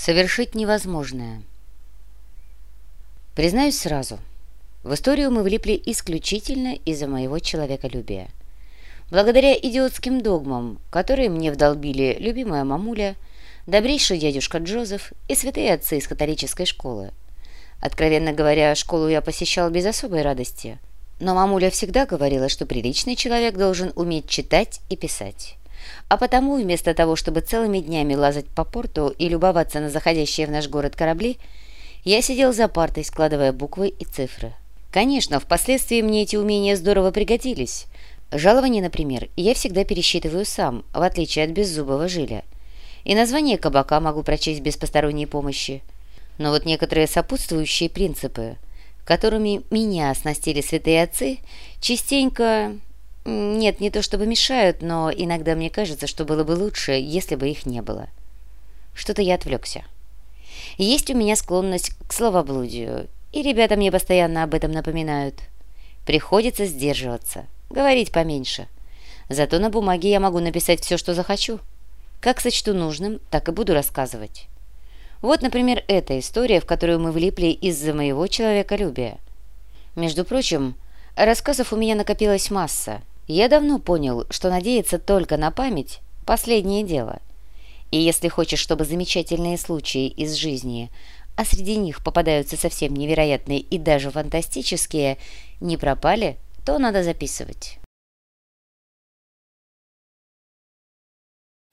Совершить невозможное. Признаюсь сразу, в историю мы влипли исключительно из-за моего человеколюбия. Благодаря идиотским догмам, которые мне вдолбили любимая мамуля, добрейший дядюшка Джозеф и святые отцы из католической школы. Откровенно говоря, школу я посещал без особой радости, но мамуля всегда говорила, что приличный человек должен уметь читать и писать. А потому, вместо того, чтобы целыми днями лазать по порту и любоваться на заходящие в наш город корабли, я сидел за партой, складывая буквы и цифры. Конечно, впоследствии мне эти умения здорово пригодились. Жалование, например, я всегда пересчитываю сам, в отличие от беззубого жиля. И название кабака могу прочесть без посторонней помощи. Но вот некоторые сопутствующие принципы, которыми меня оснастили святые отцы, частенько нет, не то чтобы мешают, но иногда мне кажется, что было бы лучше, если бы их не было. Что-то я отвлекся. Есть у меня склонность к словоблудию, и ребята мне постоянно об этом напоминают. Приходится сдерживаться, говорить поменьше. Зато на бумаге я могу написать все, что захочу. Как сочту нужным, так и буду рассказывать. Вот, например, эта история, в которую мы влипли из-за моего человеколюбия. Между прочим, рассказов у меня накопилась масса, я давно понял, что надеяться только на память – последнее дело. И если хочешь, чтобы замечательные случаи из жизни, а среди них попадаются совсем невероятные и даже фантастические, не пропали, то надо записывать.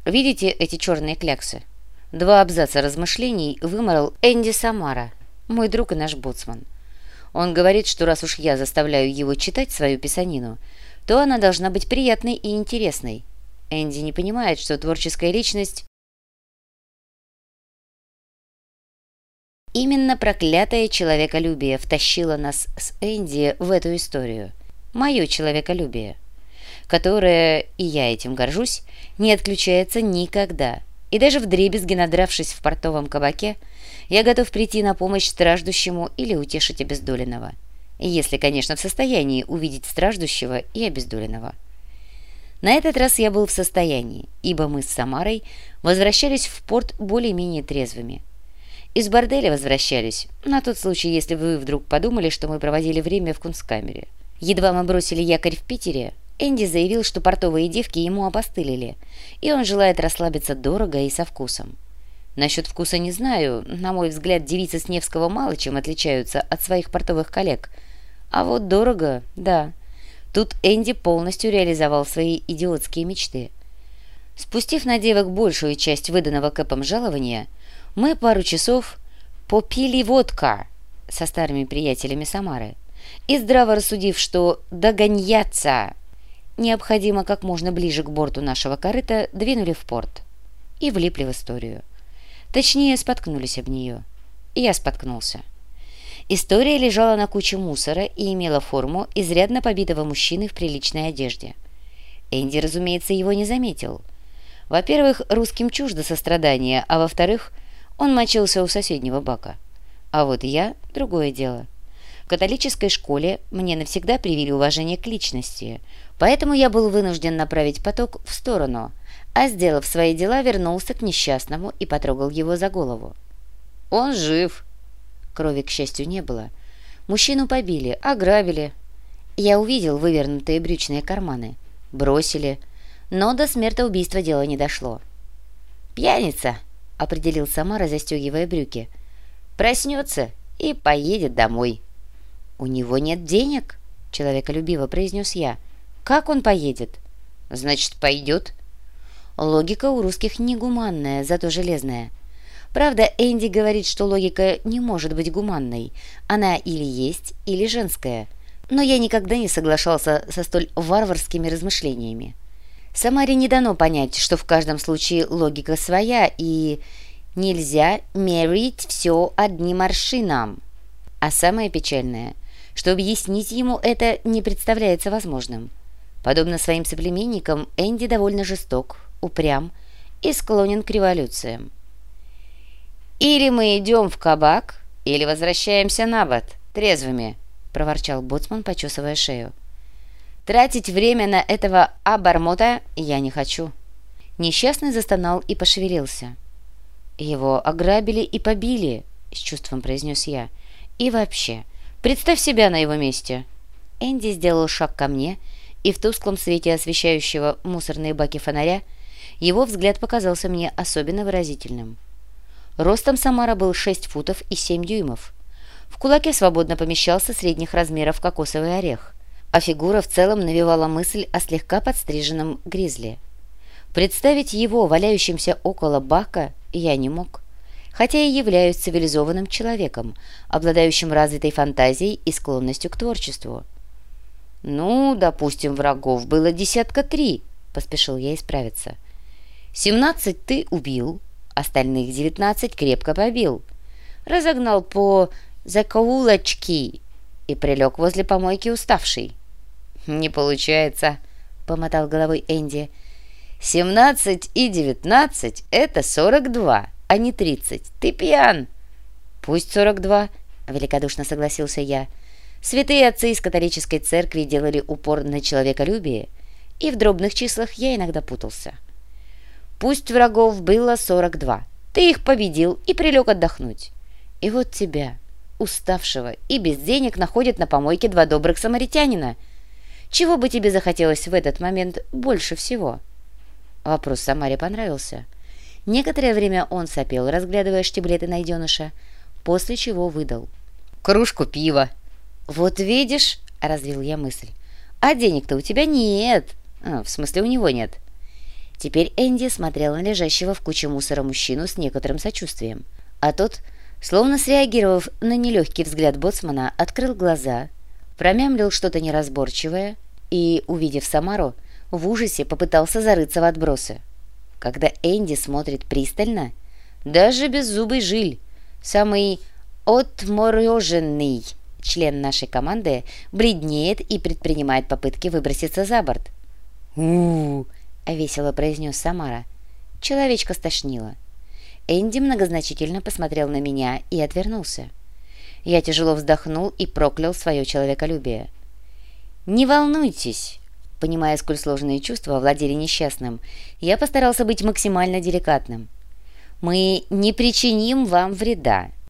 Видите эти черные кляксы? Два абзаца размышлений выморал Энди Самара, мой друг и наш боцман. Он говорит, что раз уж я заставляю его читать свою писанину – то она должна быть приятной и интересной. Энди не понимает, что творческая личность Именно проклятое человеколюбие втащило нас с Энди в эту историю. Мое человеколюбие, которое, и я этим горжусь, не отключается никогда. И даже вдребезги надравшись в портовом кабаке, я готов прийти на помощь страждущему или утешить обездоленного – если, конечно, в состоянии увидеть страждущего и обездоленного. На этот раз я был в состоянии, ибо мы с Самарой возвращались в порт более-менее трезвыми. Из борделя возвращались, на тот случай, если вы вдруг подумали, что мы проводили время в кунсткамере. Едва мы бросили якорь в Питере, Энди заявил, что портовые девки ему опостылили, и он желает расслабиться дорого и со вкусом. Насчет вкуса не знаю, на мой взгляд, девицы с Невского мало чем отличаются от своих портовых коллег – а вот дорого, да. Тут Энди полностью реализовал свои идиотские мечты. Спустив на девок большую часть выданного Кэпом жалования, мы пару часов попили водка со старыми приятелями Самары и, здраво рассудив, что догоняться необходимо как можно ближе к борту нашего корыта, двинули в порт и влипли в историю. Точнее, споткнулись об нее. Я споткнулся. История лежала на куче мусора и имела форму изрядно побитого мужчины в приличной одежде. Энди, разумеется, его не заметил. Во-первых, русским чуждо сострадание, а во-вторых, он мочился у соседнего бака. А вот я – другое дело. В католической школе мне навсегда привили уважение к личности, поэтому я был вынужден направить поток в сторону, а, сделав свои дела, вернулся к несчастному и потрогал его за голову. «Он жив!» Крови, к счастью, не было. Мужчину побили, ограбили. Я увидел вывернутые брючные карманы. Бросили. Но до смертоубийства дело не дошло. «Пьяница», — определил Самара, застегивая брюки. «Проснется и поедет домой». «У него нет денег», — человеколюбиво произнес я. «Как он поедет?» «Значит, пойдет». Логика у русских негуманная, зато железная. Правда, Энди говорит, что логика не может быть гуманной. Она или есть, или женская. Но я никогда не соглашался со столь варварскими размышлениями. Самаре не дано понять, что в каждом случае логика своя, и нельзя мерить все одним аршином. А самое печальное, что объяснить ему это не представляется возможным. Подобно своим соплеменникам, Энди довольно жесток, упрям и склонен к революциям. «Или мы идем в кабак, или возвращаемся на бот, трезвыми», — проворчал боцман, почесывая шею. «Тратить время на этого обормота я не хочу». Несчастный застонал и пошевелился. Его ограбили и побили, с чувством произнес я. И вообще, представь себя на его месте. Энди сделал шаг ко мне, и в тусклом свете освещающего мусорные баки фонаря его взгляд показался мне особенно выразительным. Ростом Самара был 6 футов и 7 дюймов. В кулаке свободно помещался средних размеров кокосовый орех, а фигура в целом навевала мысль о слегка подстриженном гризли. Представить его, валяющимся около бака, я не мог, хотя и являюсь цивилизованным человеком, обладающим развитой фантазией и склонностью к творчеству. «Ну, допустим, врагов было десятка три», — поспешил я исправиться. «Семнадцать ты убил, остальных девятнадцать крепко побил. Разогнал по закоулочки и прилег возле помойки уставший». «Не получается», — помотал головой Энди. «Семнадцать и девятнадцать — это сорок два, а не тридцать. Ты пьян». «Пусть сорок два», — великодушно согласился я. Святые отцы из католической церкви делали упор на человеколюбие, и в дробных числах я иногда путался. Пусть врагов было 42, ты их победил и прилег отдохнуть. И вот тебя, уставшего и без денег, находят на помойке два добрых самаритянина. Чего бы тебе захотелось в этот момент больше всего? Вопрос Самаре понравился. Некоторое время он сопел, разглядывая штиблеты найденыша, после чего выдал. «Кружку пива!» «Вот видишь», — развил я мысль, — «а денег-то у тебя нет». А, в смысле, у него нет. Теперь Энди смотрел на лежащего в куче мусора мужчину с некоторым сочувствием. А тот, словно среагировав на нелегкий взгляд боцмана, открыл глаза, промямлил что-то неразборчивое и, увидев Самару, в ужасе попытался зарыться в отбросы. Когда Энди смотрит пристально, даже беззубый жиль, самый отмороженный член нашей команды бледнеет и предпринимает попытки выброситься за борт. у, весело произнес Самара. Человечка стошнило. Энди многозначительно посмотрел на меня и отвернулся. Я тяжело вздохнул и проклял свое человеколюбие. «Не волнуйтесь!» Понимая, сколь сложные чувства владели несчастным, я постарался быть максимально деликатным. «Мы не причиним вам вреда.